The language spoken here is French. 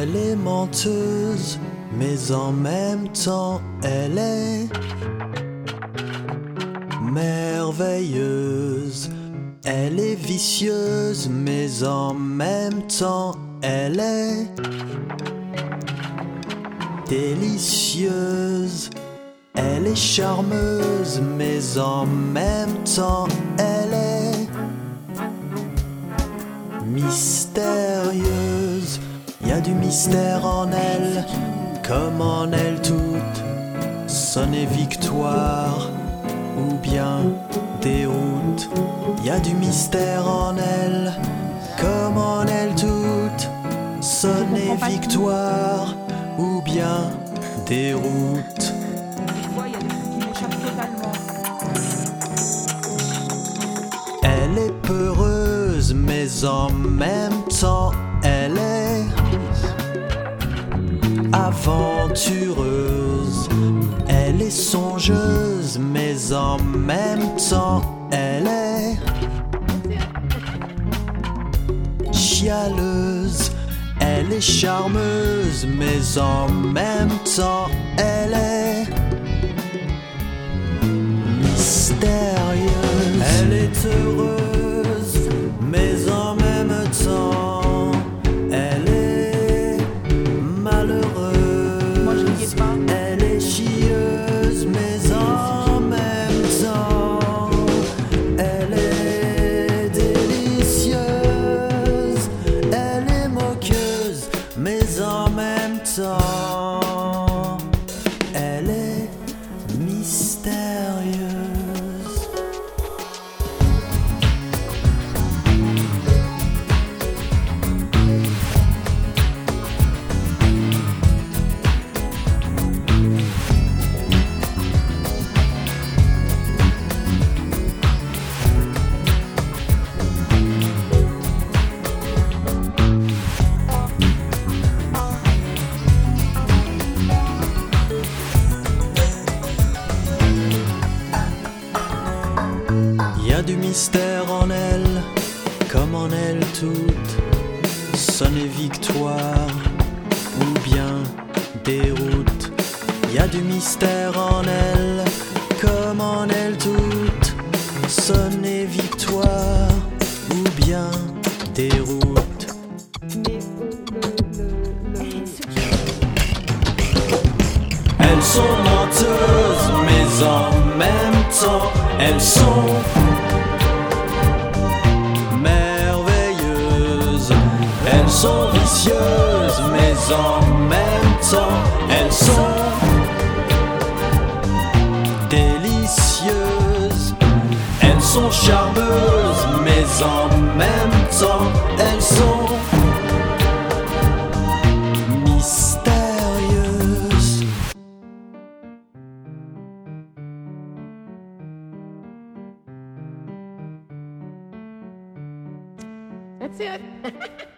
Elle est menteuse, mais en même temps elle est merveilleuse. Elle est vicieuse, mais en même temps elle est délicieuse. Elle est charmeuse, mais en même temps elle est. A du mystère en elle, comme en elle toute. Sonner victoire ou bien déroute. Y a du mystère en elle, comme en elle toute. Sonner victoire ou bien déroute. Elle est peureuse, mais en même temps, aventureuse. Elle est songeuse, mais en même temps, elle est chialeuse. Elle est charmeuse, mais en même temps, elle est mystérieuse. Elle est heureuse, du mystère en elle, comme en elle toute. Sonner victoire ou bien déroute. Y a du mystère en elle, comme en elle toute. Sonner victoire ou bien déroute. Elles sont menteuses, mais en même temps, elles sont sont vicieuses, mais en même temps, elles sont délicieuses. Elles sont charmeuses, mais en même temps, elles sont mystérieuses. That's it.